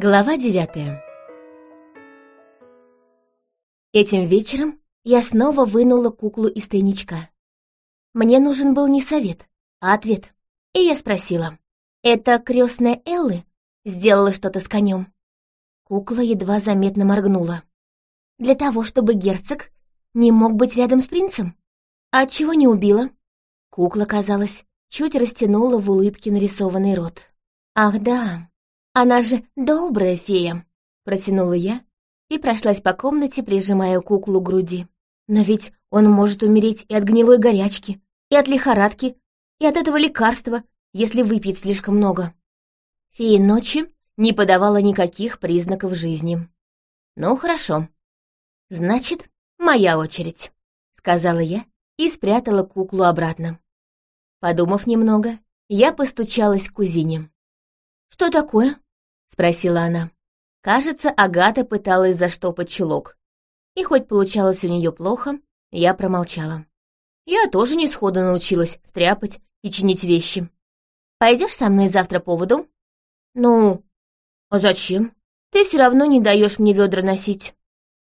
Глава девятая Этим вечером я снова вынула куклу из тайничка. Мне нужен был не совет, а ответ. И я спросила, «Это крестная Эллы сделала что-то с конем?» Кукла едва заметно моргнула. «Для того, чтобы герцог не мог быть рядом с принцем? А чего не убила?» Кукла, казалось, чуть растянула в улыбке нарисованный рот. «Ах да, она же добрая фея!» — протянула я и прошлась по комнате, прижимая куклу к груди. «Но ведь он может умереть и от гнилой горячки, и от лихорадки, и от этого лекарства, если выпьет слишком много». Фея ночи не подавала никаких признаков жизни. «Ну, хорошо. Значит, моя очередь», — сказала я и спрятала куклу обратно. Подумав немного, я постучалась к кузине. «Что такое?» — спросила она. Кажется, Агата пыталась заштопать чулок. И хоть получалось у нее плохо, я промолчала. Я тоже не сходу научилась стряпать и чинить вещи. Пойдешь со мной завтра по воду? Ну, а зачем? Ты все равно не даешь мне ведра носить.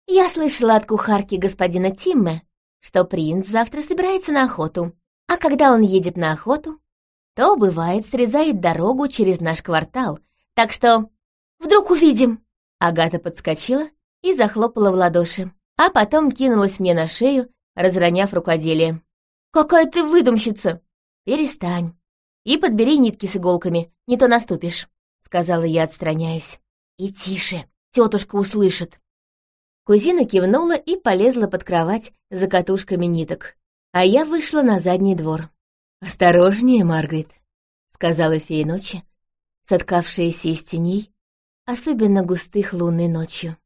Я слышала от кухарки господина Тимме, что принц завтра собирается на охоту. А когда он едет на охоту, то, бывает, срезает дорогу через наш квартал. Так что вдруг увидим. Агата подскочила и захлопала в ладоши, а потом кинулась мне на шею, разроняв рукоделие. «Какая ты выдумщица!» «Перестань. И подбери нитки с иголками, не то наступишь», — сказала я, отстраняясь. «И тише, тетушка услышит». Кузина кивнула и полезла под кровать за катушками ниток, а я вышла на задний двор. «Осторожнее, Маргарет», — сказала фея ночи, соткавшаяся из теней, особенно густых лунной ночью.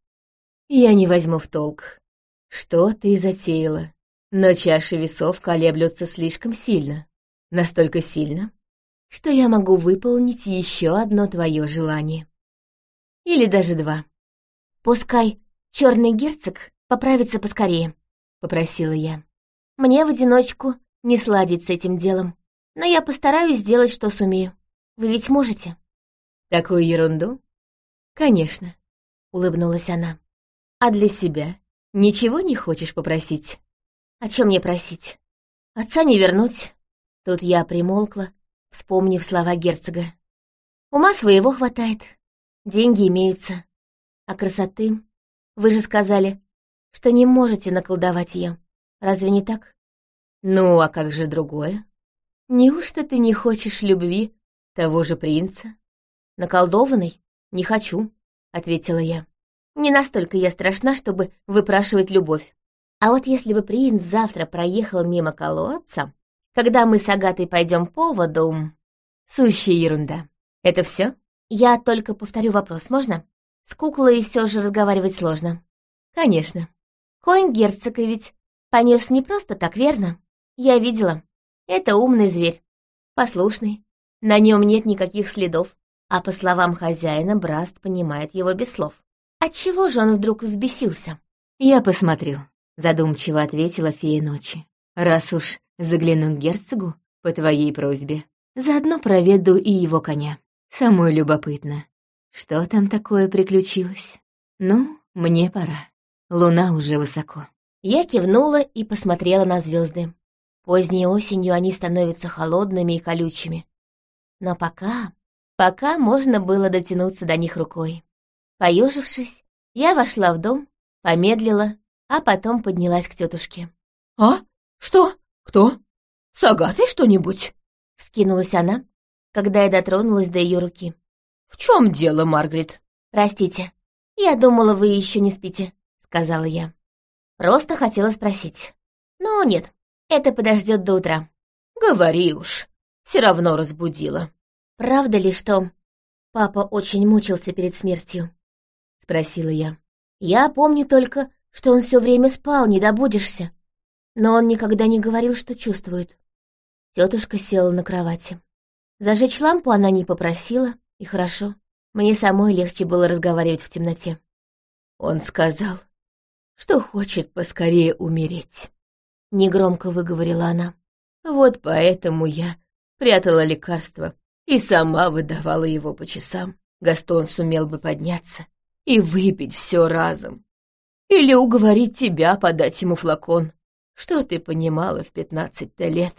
«Я не возьму в толк. Что ты затеяла? Но чаши весов колеблются слишком сильно. Настолько сильно, что я могу выполнить еще одно твое желание. Или даже два. Пускай черный герцог поправится поскорее, попросила я. Мне в одиночку не сладить с этим делом, но я постараюсь сделать, что сумею. Вы ведь можете? Такую ерунду? Конечно, улыбнулась она. А для себя ничего не хочешь попросить? О чем мне просить? Отца не вернуть, Тут я примолкла, вспомнив слова герцога. Ума своего хватает, деньги имеются. А красоты? Вы же сказали, что не можете наколдовать ее. Разве не так? Ну, а как же другое? Неужто ты не хочешь любви того же принца? Наколдованный? Не хочу, ответила я. Не настолько я страшна, чтобы выпрашивать любовь. А вот если бы принц завтра проехал мимо колодца, когда мы с Агатой пойдем по воду...» «Сущая ерунда. Это все? «Я только повторю вопрос, можно? С куклой все же разговаривать сложно». «Конечно. Конь герцога ведь понес не просто так, верно? Я видела. Это умный зверь. Послушный. На нем нет никаких следов. А по словам хозяина, Браст понимает его без слов. Отчего же он вдруг взбесился?» «Я посмотрю», — задумчиво ответила фея ночи. «Раз уж Загляну к герцогу по твоей просьбе. Заодно проведу и его коня. Самой любопытно, что там такое приключилось. Ну, мне пора. Луна уже высоко. Я кивнула и посмотрела на звезды. Поздней осенью они становятся холодными и колючими. Но пока, пока можно было дотянуться до них рукой. Поежившись, я вошла в дом, помедлила, а потом поднялась к тетушке. «А? Что?» «Кто? С Агатой что-нибудь?» — скинулась она, когда я дотронулась до ее руки. «В чем дело, Маргарет?» «Простите, я думала, вы еще не спите», — сказала я. Просто хотела спросить. «Но нет, это подождет до утра». «Говори уж, все равно разбудила». «Правда ли, что папа очень мучился перед смертью?» — спросила я. «Я помню только, что он все время спал, не добудешься но он никогда не говорил, что чувствует. Тетушка села на кровати. Зажечь лампу она не попросила, и хорошо. Мне самой легче было разговаривать в темноте. Он сказал, что хочет поскорее умереть. Негромко выговорила она. Вот поэтому я прятала лекарство и сама выдавала его по часам. Гастон сумел бы подняться и выпить все разом. Или уговорить тебя подать ему флакон. Что ты понимала в пятнадцать-то лет?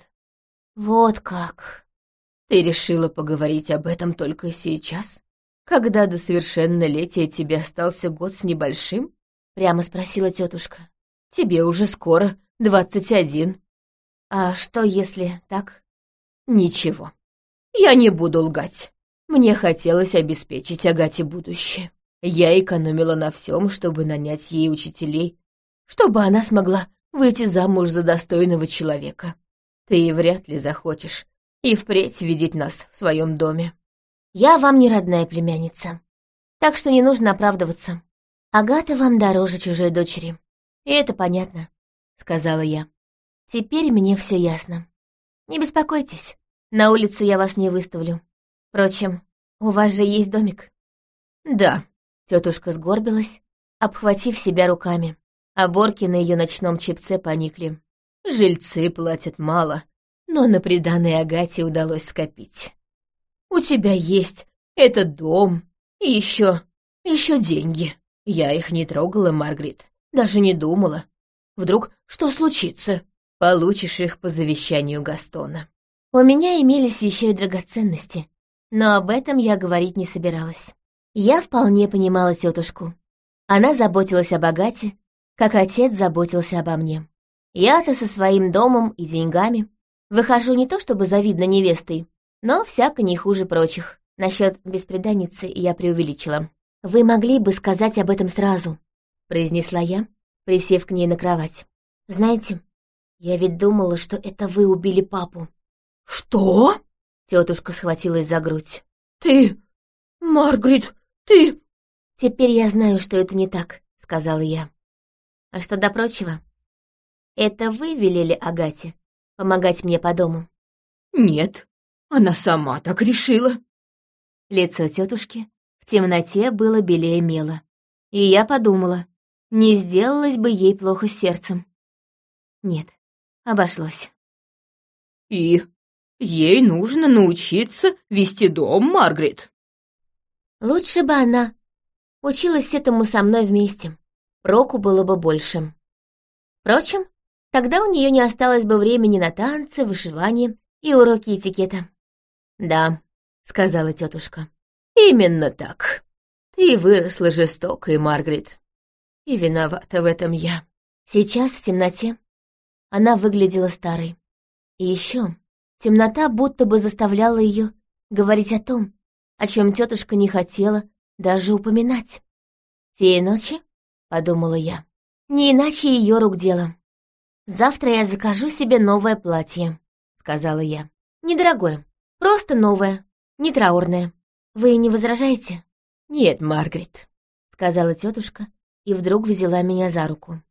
Вот как. Ты решила поговорить об этом только сейчас? Когда до совершеннолетия тебе остался год с небольшим? Прямо спросила тетушка. Тебе уже скоро двадцать один. А что, если так? Ничего. Я не буду лгать. Мне хотелось обеспечить Агате будущее. Я экономила на всем, чтобы нанять ей учителей, чтобы она смогла выйти замуж за достойного человека. Ты вряд ли захочешь и впредь видеть нас в своем доме. Я вам не родная племянница, так что не нужно оправдываться. Агата вам дороже чужой дочери. И это понятно, — сказала я. Теперь мне все ясно. Не беспокойтесь, на улицу я вас не выставлю. Впрочем, у вас же есть домик. Да, тетушка сгорбилась, обхватив себя руками. Оборки на ее ночном чипце поникли. Жильцы платят мало, но на приданной Агате удалось скопить. У тебя есть этот дом и еще, еще деньги. Я их не трогала, Маргарет, даже не думала. Вдруг что случится? Получишь их по завещанию Гастона. У меня имелись еще и драгоценности, но об этом я говорить не собиралась. Я вполне понимала тетушку. Она заботилась о богате, как отец заботился обо мне. Я-то со своим домом и деньгами выхожу не то чтобы завидно невестой, но всяко не хуже прочих. Насчет беспреданницы я преувеличила. «Вы могли бы сказать об этом сразу», — произнесла я, присев к ней на кровать. «Знаете, я ведь думала, что это вы убили папу. «Что?» — тетушка схватилась за грудь. «Ты... Маргарет, ты...» «Теперь я знаю, что это не так», — сказала я. «А что до прочего? Это вы велели Агате помогать мне по дому?» «Нет, она сама так решила». Лицо тетушки в темноте было белее мела. И я подумала, не сделалось бы ей плохо с сердцем. Нет, обошлось. «И Ей нужно научиться вести дом, Маргарет. Лучше бы она училась этому со мной вместе. Проку было бы больше. Впрочем, тогда у нее не осталось бы времени на танцы, вышивание и уроки этикета. «Да», — сказала тетушка, — «именно так. Ты выросла жестокой, Маргарет. И виновата в этом я». Сейчас, в темноте, она выглядела старой. И еще Темнота будто бы заставляла ее говорить о том, о чем тетушка не хотела даже упоминать. «Фея ночи?» — подумала я. «Не иначе ее рук дело. Завтра я закажу себе новое платье», — сказала я. «Недорогое, просто новое, не траурное. Вы не возражаете?» «Нет, Маргарет», — сказала тетушка и вдруг взяла меня за руку.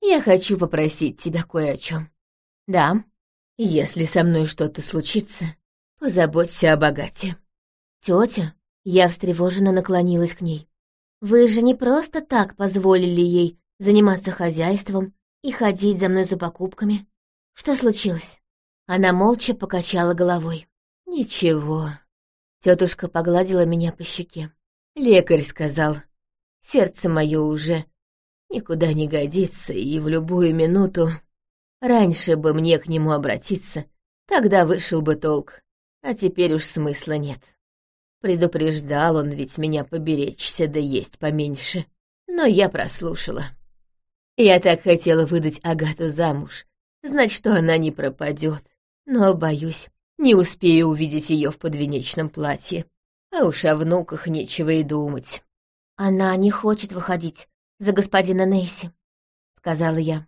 «Я хочу попросить тебя кое о чем. «Да», если со мной что-то случится, позаботься о богате. Тетя, я встревоженно наклонилась к ней. Вы же не просто так позволили ей заниматься хозяйством и ходить за мной за покупками. Что случилось? Она молча покачала головой. Ничего. Тетушка погладила меня по щеке. Лекарь сказал, сердце мое уже никуда не годится, и в любую минуту Раньше бы мне к нему обратиться, тогда вышел бы толк, а теперь уж смысла нет. Предупреждал он ведь меня поберечься да есть поменьше, но я прослушала. Я так хотела выдать Агату замуж, знать, что она не пропадет, но, боюсь, не успею увидеть ее в подвенечном платье, а уж о внуках нечего и думать. «Она не хочет выходить за господина Нейси», — сказала я.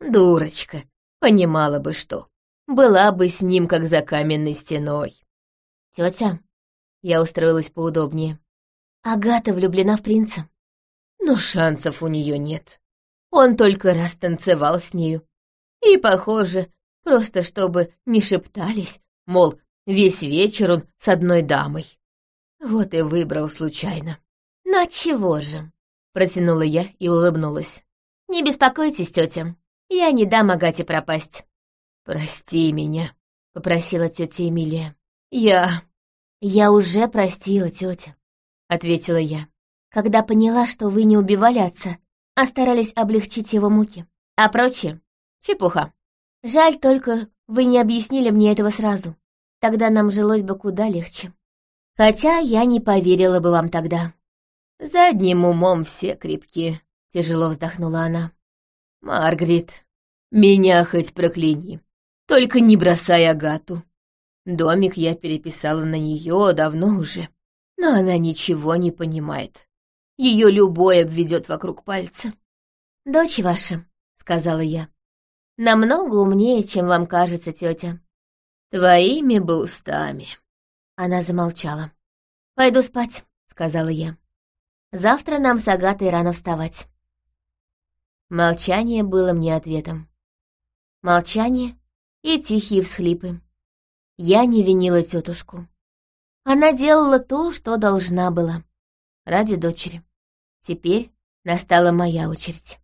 Дурочка, понимала бы что. Была бы с ним, как за каменной стеной. Тетя, я устроилась поудобнее. Агата влюблена в принца. Но шансов у нее нет. Он только раз танцевал с нею. И, похоже, просто чтобы не шептались, мол, весь вечер он с одной дамой. Вот и выбрал случайно. «Ну чего же?» — протянула я и улыбнулась. «Не беспокойтесь, тетя. Я не дам Агате пропасть. «Прости меня», — попросила тетя Эмилия. «Я...» «Я уже простила, тетя. — ответила я. «Когда поняла, что вы не убивали отца, а старались облегчить его муки. А прочее — чепуха. Жаль только, вы не объяснили мне этого сразу. Тогда нам жилось бы куда легче. Хотя я не поверила бы вам тогда». «Задним умом все крепки», — тяжело вздохнула она. «Маргарет, меня хоть прокляни, только не бросай Агату. Домик я переписала на нее давно уже, но она ничего не понимает. Ее любой обведет вокруг пальца. «Дочь ваша», — сказала я, — «намного умнее, чем вам кажется, тетя». «Твоими бы устами». Она замолчала. «Пойду спать», — сказала я. «Завтра нам с Агатой рано вставать». Молчание было мне ответом. Молчание и тихие всхлипы. Я не винила тетушку. Она делала то, что должна была. Ради дочери. Теперь настала моя очередь.